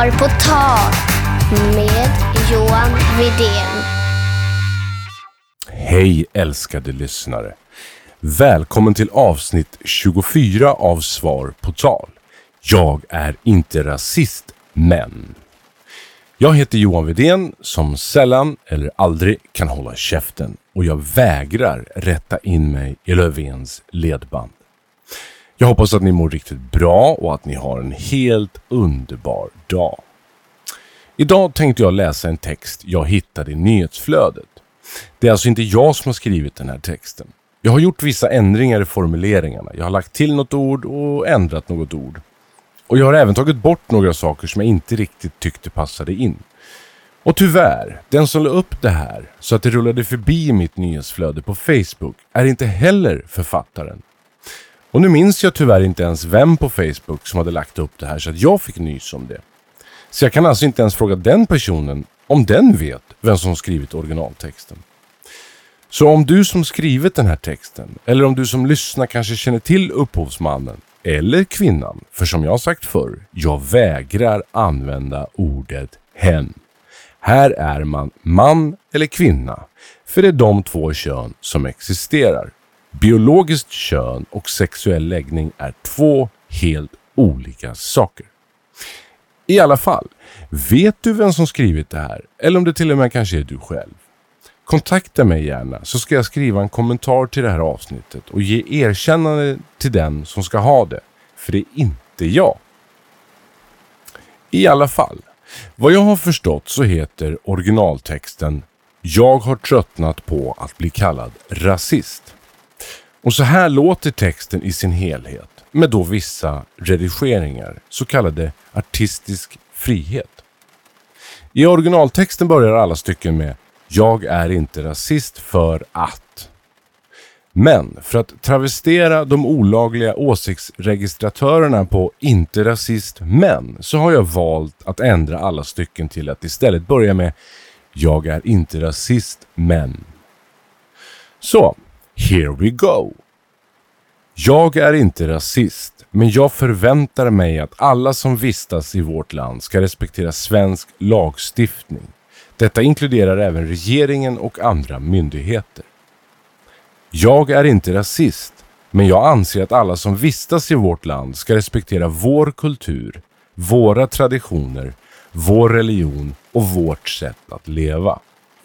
Svar på tal med Johan Widén. Hej älskade lyssnare! Välkommen till avsnitt 24 av Svar på tal. Jag är inte rasist, men... Jag heter Johan Widén som sällan eller aldrig kan hålla käften och jag vägrar rätta in mig i Löfvens ledband. Jag hoppas att ni mår riktigt bra och att ni har en helt underbar dag. Idag tänkte jag läsa en text jag hittade i nyhetsflödet. Det är alltså inte jag som har skrivit den här texten. Jag har gjort vissa ändringar i formuleringarna. Jag har lagt till något ord och ändrat något ord. Och jag har även tagit bort några saker som jag inte riktigt tyckte passade in. Och tyvärr, den som la upp det här så att det rullade förbi mitt nyhetsflöde på Facebook är inte heller författaren. Och nu minns jag tyvärr inte ens vem på Facebook som hade lagt upp det här så att jag fick nys om det. Så jag kan alltså inte ens fråga den personen om den vet vem som skrivit originaltexten. Så om du som skrivit den här texten, eller om du som lyssnar kanske känner till upphovsmannen, eller kvinnan, för som jag sagt förr, jag vägrar använda ordet hen. Här är man man eller kvinna, för det är de två kön som existerar. Biologiskt kön och sexuell läggning är två helt olika saker. I alla fall, vet du vem som skrivit det här? Eller om det till och med kanske är du själv? Kontakta mig gärna så ska jag skriva en kommentar till det här avsnittet och ge erkännande till den som ska ha det. För det är inte jag. I alla fall, vad jag har förstått så heter originaltexten “Jag har tröttnat på att bli kallad rasist”. Och så här låter texten i sin helhet med då vissa redigeringar, så kallade artistisk frihet. I originaltexten börjar alla stycken med “Jag är inte rasist för att” Men för att travestera de olagliga åsiktsregistratörerna på “inte rasist men” så har jag valt att ändra alla stycken till att istället börja med “Jag är inte rasist men”. Så, here we go! Jag är inte rasist, men jag förväntar mig att alla som vistas i vårt land ska respektera svensk lagstiftning. Detta inkluderar även regeringen och andra myndigheter. Jag är inte rasist, men jag anser att alla som vistas i vårt land ska respektera vår kultur, våra traditioner, vår religion och vårt sätt att leva.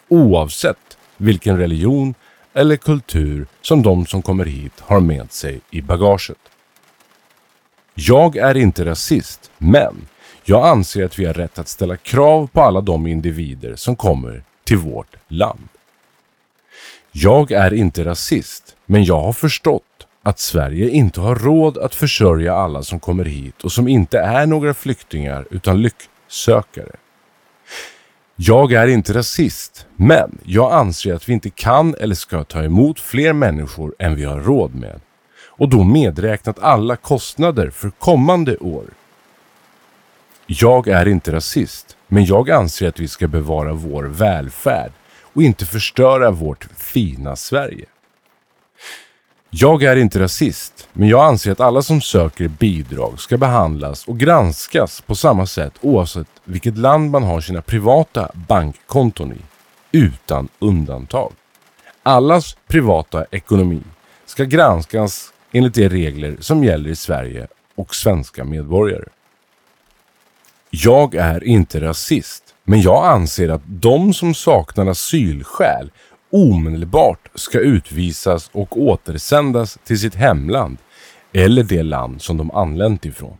Oavsett vilken religion eller kultur som de som kommer hit har med sig i bagaget. Jag är inte rasist, men jag anser att vi har rätt att ställa krav på alla de individer som kommer till vårt land. Jag är inte rasist, men jag har förstått att Sverige inte har råd att försörja alla som kommer hit och som inte är några flyktingar utan lycksökare. Jag är inte rasist, men jag anser att vi inte kan eller ska ta emot fler människor än vi har råd med. Och då medräknat alla kostnader för kommande år. Jag är inte rasist, men jag anser att vi ska bevara vår välfärd och inte förstöra vårt fina Sverige. Jag är inte rasist, men jag anser att alla som söker bidrag ska behandlas och granskas på samma sätt oavsett vilket land man har sina privata bankkonton i, utan undantag. Allas privata ekonomi ska granskas enligt de regler som gäller i Sverige och svenska medborgare. Jag är inte rasist, men jag anser att de som saknar asylskäl omedelbart ska utvisas och återsändas till sitt hemland eller det land som de anlänt ifrån.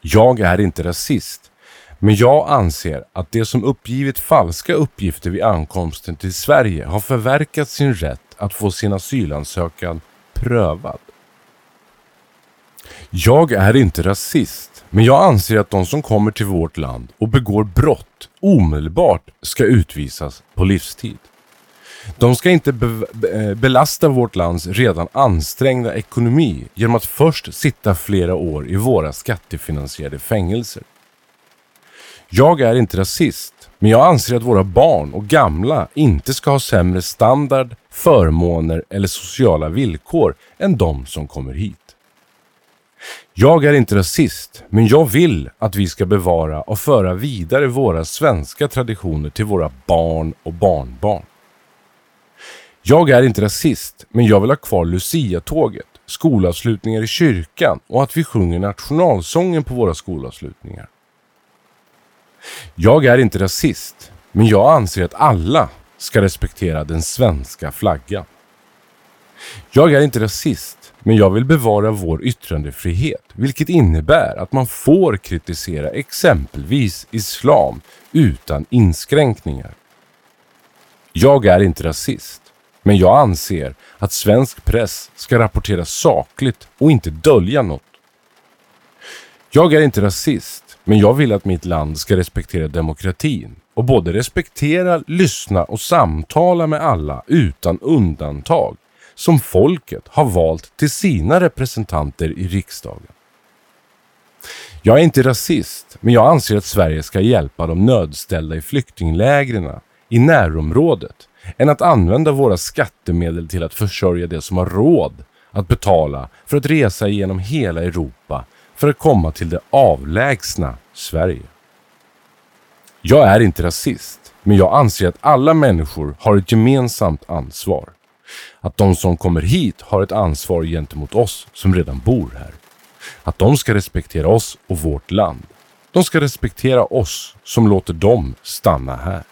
Jag är inte rasist, men jag anser att de som uppgivit falska uppgifter vid ankomsten till Sverige har förverkat sin rätt att få sin asylansökan prövad. Jag är inte rasist, men jag anser att de som kommer till vårt land och begår brott omedelbart ska utvisas på livstid. De ska inte be eh, belasta vårt lands redan ansträngda ekonomi genom att först sitta flera år i våra skattefinansierade fängelser. Jag är inte rasist, men jag anser att våra barn och gamla inte ska ha sämre standard, förmåner eller sociala villkor än de som kommer hit. Jag är inte rasist, men jag vill att vi ska bevara och föra vidare våra svenska traditioner till våra barn och barnbarn. Jag är inte rasist, men jag vill ha kvar Lucia-tåget, skolavslutningar i kyrkan och att vi sjunger nationalsången på våra skolavslutningar. Jag är inte rasist, men jag anser att alla ska respektera den svenska flaggan. Jag är inte rasist, men jag vill bevara vår yttrandefrihet, vilket innebär att man får kritisera exempelvis islam utan inskränkningar. Jag är inte rasist, men jag anser att svensk press ska rapportera sakligt och inte dölja något. Jag är inte rasist, men jag vill att mitt land ska respektera demokratin och både respektera, lyssna och samtala med alla utan undantag som folket har valt till sina representanter i riksdagen. Jag är inte rasist, men jag anser att Sverige ska hjälpa de nödställda i flyktinglägren i närområdet än att använda våra skattemedel till att försörja de som har råd att betala för att resa genom hela Europa för att komma till det avlägsna Sverige. Jag är inte rasist, men jag anser att alla människor har ett gemensamt ansvar. Att de som kommer hit har ett ansvar gentemot oss som redan bor här. Att de ska respektera oss och vårt land. De ska respektera oss som låter dem stanna här.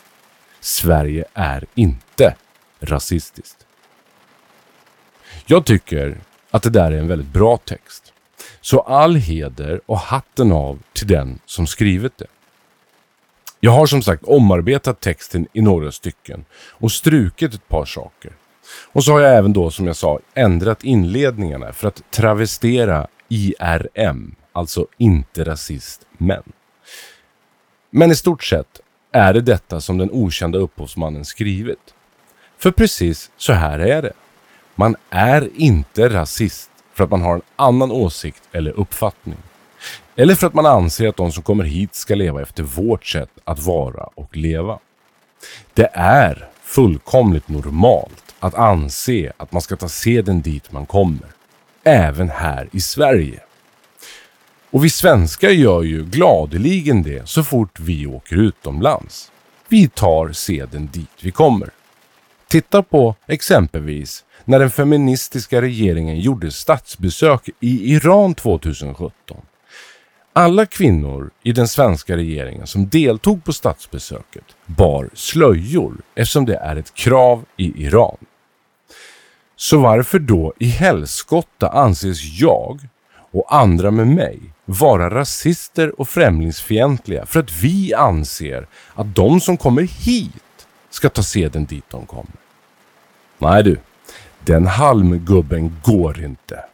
Sverige är inte rasistiskt. Jag tycker att det där är en väldigt bra text. Så all heder och hatten av till den som skrivit det. Jag har som sagt omarbetat texten i några stycken och strukit ett par saker. Och så har jag även då som jag sa ändrat inledningarna för att travestera IRM, alltså inte rasist men. Men i stort sett är det detta som den okända upphovsmannen skrivit. För precis så här är det. Man är inte rasist för att man har en annan åsikt eller uppfattning. Eller för att man anser att de som kommer hit ska leva efter vårt sätt att vara och leva. Det är fullkomligt normalt att anse att man ska ta seden dit man kommer. Även här i Sverige. Och vi svenskar gör ju gladeligen det så fort vi åker utomlands. Vi tar seden dit vi kommer. Titta på exempelvis när den feministiska regeringen gjorde statsbesök i Iran 2017. Alla kvinnor i den svenska regeringen som deltog på statsbesöket bar slöjor eftersom det är ett krav i Iran. Så varför då i helskotta anses jag och andra med mig vara rasister och främlingsfientliga för att vi anser att de som kommer hit ska ta seden dit de kommer? Nej du, den halmgubben går inte.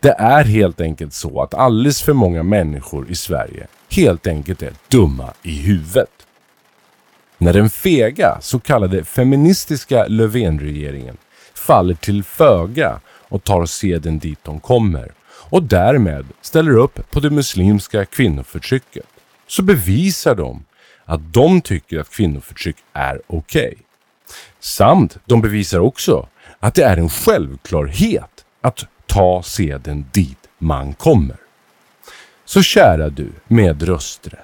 Det är helt enkelt så att alldeles för många människor i Sverige helt enkelt är dumma i huvudet. När den fega så kallade feministiska Löfvenregeringen faller till föga och tar seden dit de kommer och därmed ställer upp på det muslimska kvinnoförtrycket så bevisar de att de tycker att kvinnoförtryck är okej. Okay. Samt de bevisar också att det är en självklarhet att ta seden dit man kommer. Så kära du med rösträtt.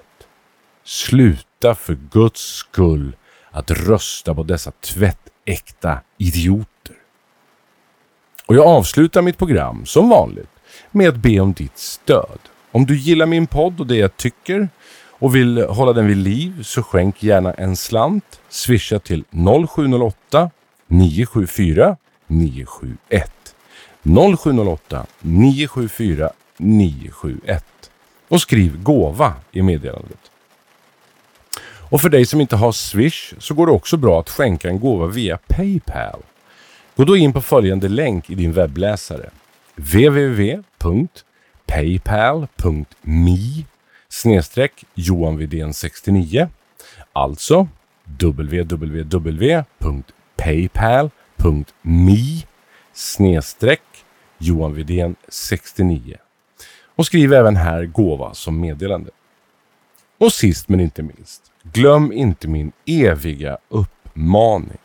Sluta för Guds skull att rösta på dessa tvättäkta idioter. Och jag avslutar mitt program som vanligt med att be om ditt stöd. Om du gillar min podd och det jag tycker och vill hålla den vid liv så skänk gärna en slant. Swisha till 0708 974 971. 0708 974 971 och skriv gåva i meddelandet. Och för dig som inte har Swish så går det också bra att skänka en gåva via Paypal. Gå då in på följande länk i din webbläsare www www.paypal.me snedstreck Johan 69 Alltså www.paypal.me snedstreck Johan Widén 69 alltså och skriv även här gåva som meddelande. Och sist men inte minst, glöm inte min eviga uppmaning.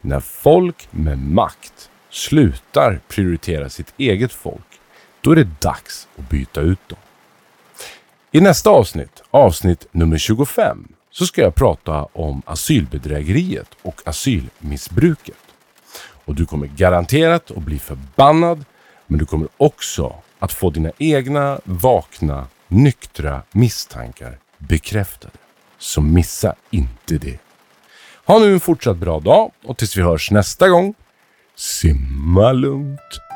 När folk med makt slutar prioritera sitt eget folk då är det dags att byta ut dem. I nästa avsnitt, avsnitt nummer 25, så ska jag prata om asylbedrägeriet och asylmissbruket. Och du kommer garanterat att bli förbannad, men du kommer också att få dina egna vakna, nyktra misstankar bekräftade. Så missa inte det. Ha nu en fortsatt bra dag och tills vi hörs nästa gång, simma lugnt.